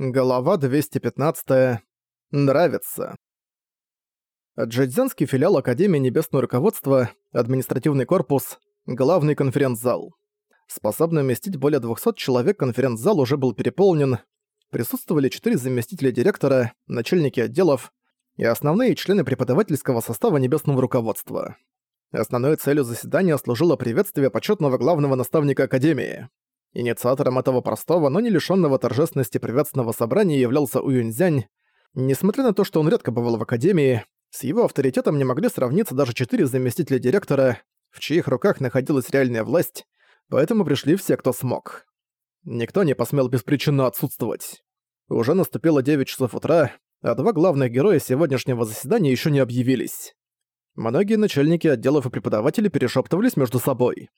Голова 215. Нравится. Джэцзянский филиал Академии Небесного Руководства, административный корпус, главный конференц-зал. Способный вместить более 200 человек конференц-зал уже был переполнен. Присутствовали четыре заместителя директора, начальники отделов и основные члены преподавательского состава Небесного Руководства. Основной целью заседания служило приветствие почетного главного наставника Академии. Инициатором этого простого, но не лишённого торжественности приветственного собрания являлся Уюньзянь. Несмотря на то, что он редко бывал в Академии, с его авторитетом не могли сравниться даже четыре заместителя директора, в чьих руках находилась реальная власть, поэтому пришли все, кто смог. Никто не посмел беспричинно отсутствовать. Уже наступило 9 часов утра, а два главных героя сегодняшнего заседания ещё не объявились. Многие начальники отделов и преподаватели перешептывались между собой.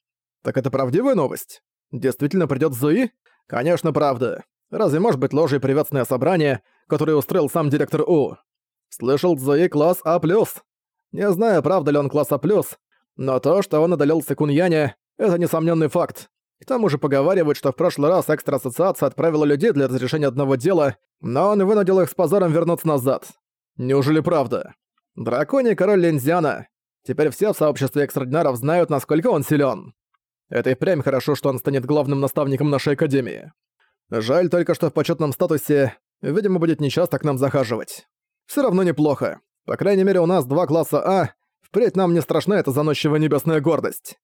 «Так это правдивая новость?» Действительно придёт Зуи? Конечно, правда. Разве может быть ложей приветственное собрание, которое устроил сам директор У? Слышал Зуи класс А+. Не знаю, правда ли он класс А+, но то, что он одолел Секуньяне, это несомненный факт. К тому же поговаривают, что в прошлый раз экстра-ассоциация отправила людей для разрешения одного дела, но он вынудил их с позором вернуться назад. Неужели правда? Драконий король Линзиана. Теперь все в сообществе экстрадинаров знают, насколько он силен. Это и прям хорошо, что он станет главным наставником нашей академии. Жаль только, что в почетном статусе, видимо, будет нечасто к нам захаживать. Все равно неплохо. По крайней мере, у нас два класса А, впредь нам не страшна эта заносчивая небесная гордость.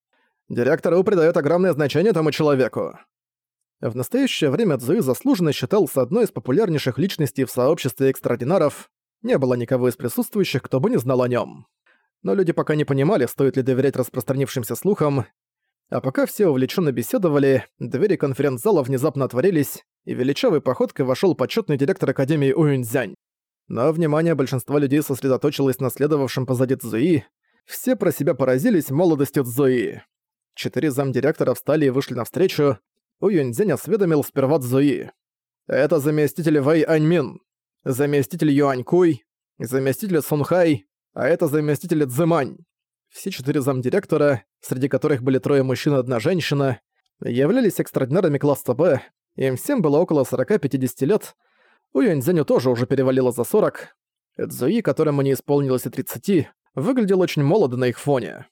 Директор У придает огромное значение этому человеку. В настоящее время Цзуи заслуженно считался одной из популярнейших личностей в сообществе экстраординаров. Не было никого из присутствующих, кто бы не знал о нем. Но люди пока не понимали, стоит ли доверять распространившимся слухам, а пока все увлеченно беседовали, двери конференц-зала внезапно отворились, и величавой походкой вошел почетный директор Академии Уюньцзянь. Но внимание большинства людей сосредоточилось на следовавшем позади Цзуи. Все про себя поразились молодостью Цзуи. Четыре замдиректора встали и вышли навстречу. Уюньцзянь осведомил сперва Цзуи. «Это заместитель Вэй Аньмин, заместитель Юань Куй, заместитель Сунхай, а это заместитель Цзэмань. Все четыре замдиректора, среди которых были трое мужчин и одна женщина, являлись экстраординарами класса Б, им всем было около 40-50 лет, у Юньцзяню тоже уже перевалило за 40. Эдзуи, которому не исполнилось и 30, выглядел очень молодо на их фоне.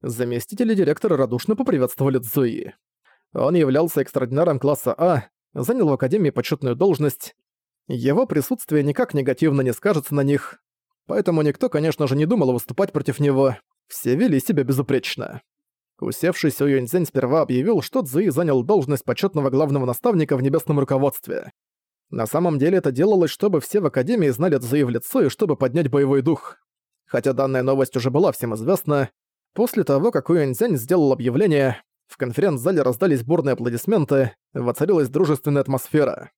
Заместители директора радушно поприветствовали Цзуи. Он являлся экстраординаром класса А, занял в Академии почетную должность. Его присутствие никак негативно не скажется на них, поэтому никто, конечно же, не думал выступать против него, все вели себя безупречно. Усевшийся Юньцзянь сперва объявил, что Цзуи занял должность почетного главного наставника в небесном руководстве. На самом деле это делалось, чтобы все в Академии знали Цзуи в лицо и чтобы поднять боевой дух. Хотя данная новость уже была всем известна, после того, как Юньцзянь сделал объявление, в конференц-зале раздались бурные аплодисменты, воцарилась дружественная атмосфера.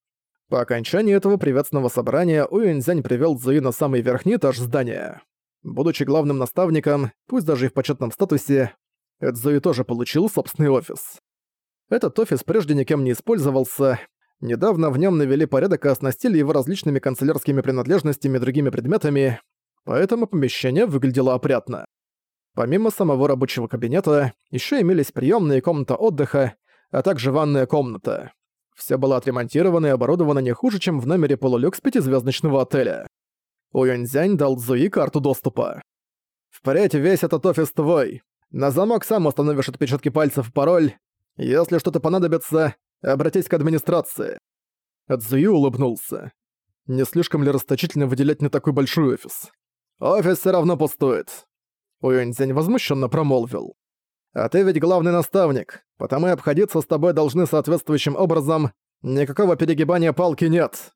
По окончании этого приветственного собрания Уюньцзянь привёл Цзуи на самый верхний этаж здания. Будучи главным наставником, пусть даже и в почетном статусе, Эдзуи тоже получил собственный офис. Этот офис прежде никем не использовался, недавно в нем навели порядок и оснастили его различными канцелярскими принадлежностями и другими предметами, поэтому помещение выглядело опрятно. Помимо самого рабочего кабинета, еще имелись приемная комната отдыха, а также ванная комната. Все было отремонтировано и оборудовано не хуже, чем в номере полулюкс пятизвездочного отеля. Уюньцзянь дал Цзуи карту доступа. «Впредь весь этот офис твой. На замок сам установишь отпечатки пальцев и пароль. Если что-то понадобится, обратись к администрации». Цзуи улыбнулся. «Не слишком ли расточительно выделять не такой большой офис? Офис все равно пустует». Уюньцзянь возмущенно промолвил. «А ты ведь главный наставник, потому и обходиться с тобой должны соответствующим образом. Никакого перегибания палки нет».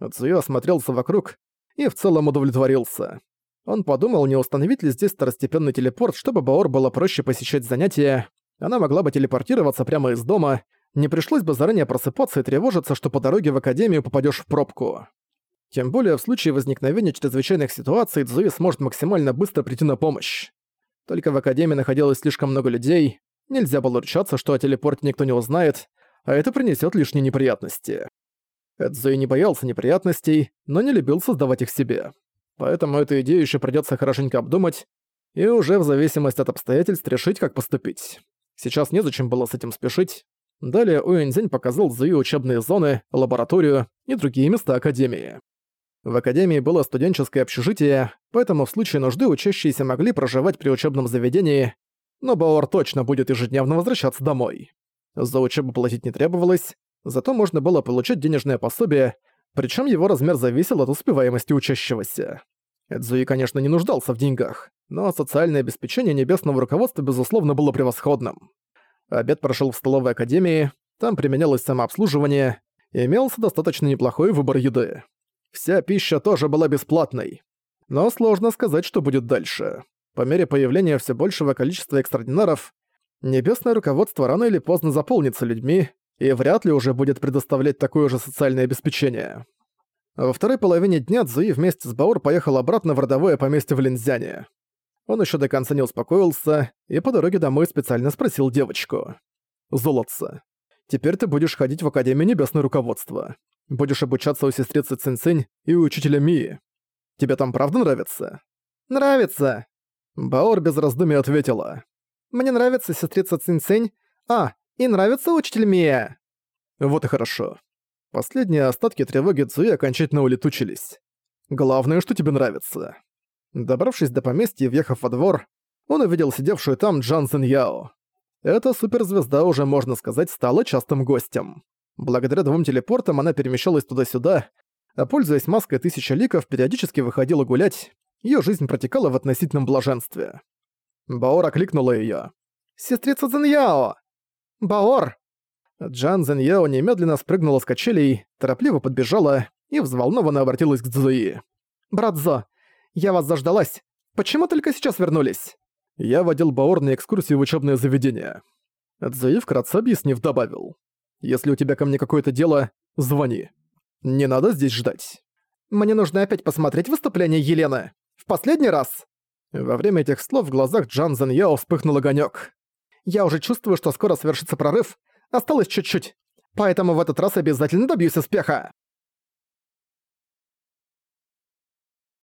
Цзуи осмотрелся вокруг и в целом удовлетворился. Он подумал, не установить ли здесь второстепенный телепорт, чтобы Баор было проще посещать занятия. Она могла бы телепортироваться прямо из дома, не пришлось бы заранее просыпаться и тревожиться, что по дороге в Академию попадешь в пробку. Тем более в случае возникновения чрезвычайных ситуаций Цзуи сможет максимально быстро прийти на помощь. Только в Академии находилось слишком много людей, нельзя было ручаться, что о телепорте никто не узнает, а это принесет лишние неприятности. Эдзуи не боялся неприятностей, но не любил создавать их себе. Поэтому эту идею еще придется хорошенько обдумать и уже в зависимости от обстоятельств решить, как поступить. Сейчас незачем было с этим спешить. Далее Уэнзинь показал Зуи учебные зоны, лабораторию и другие места Академии. В Академии было студенческое общежитие, поэтому в случае нужды учащиеся могли проживать при учебном заведении, но Баор точно будет ежедневно возвращаться домой. За учебу платить не требовалось, зато можно было получать денежное пособие, причем его размер зависел от успеваемости учащегося. Эдзуи, конечно, не нуждался в деньгах, но социальное обеспечение небесного руководства, безусловно, было превосходным. Обед прошел в столовой академии, там применялось самообслуживание, и имелся достаточно неплохой выбор еды. Вся пища тоже была бесплатной. Но сложно сказать, что будет дальше. По мере появления все большего количества экстрадинаров, небесное руководство рано или поздно заполнится людьми и вряд ли уже будет предоставлять такое же социальное обеспечение. Во второй половине дня Цзуи вместе с Баор поехал обратно в родовое поместье в Линзяне. Он еще до конца не успокоился и по дороге домой специально спросил девочку. «Золотце, теперь ты будешь ходить в Академию Небесное Руководство. Будешь обучаться у сестрицы Цинцинь и у учителя Мии. Тебе там правда нравится?» «Нравится!» Баор без раздумий ответила. «Мне нравится сестрица Цинцинь. А, и нравится учитель Мия!» «Вот и хорошо». Последние остатки тревоги Цуи окончательно улетучились. «Главное, что тебе нравится». Добравшись до поместья и въехав во двор, он увидел сидевшую там Джан Цин Яо. Эта суперзвезда уже, можно сказать, стала частым гостем. Благодаря двум телепортам она перемещалась туда-сюда, а пользуясь маской Тысяча Ликов, периодически выходила гулять, ее жизнь протекала в относительном блаженстве. Баор окликнула её. «Сестрица Цзиньяо!» «Баор!» Джан Цзиньяо немедленно спрыгнула с качелей, торопливо подбежала и взволнованно обратилась к Цзуи. «Брат Зо, я вас заждалась. Почему только сейчас вернулись?» Я водил Баор на экскурсию в учебное заведение. Цзуи вкратце объяснив добавил. Если у тебя ко мне какое-то дело, звони. Не надо здесь ждать. Мне нужно опять посмотреть выступление Елены. В последний раз!» Во время этих слов в глазах Джан Зен Яо вспыхнул огонёк. «Я уже чувствую, что скоро совершится прорыв. Осталось чуть-чуть. Поэтому в этот раз обязательно добьюсь успеха!»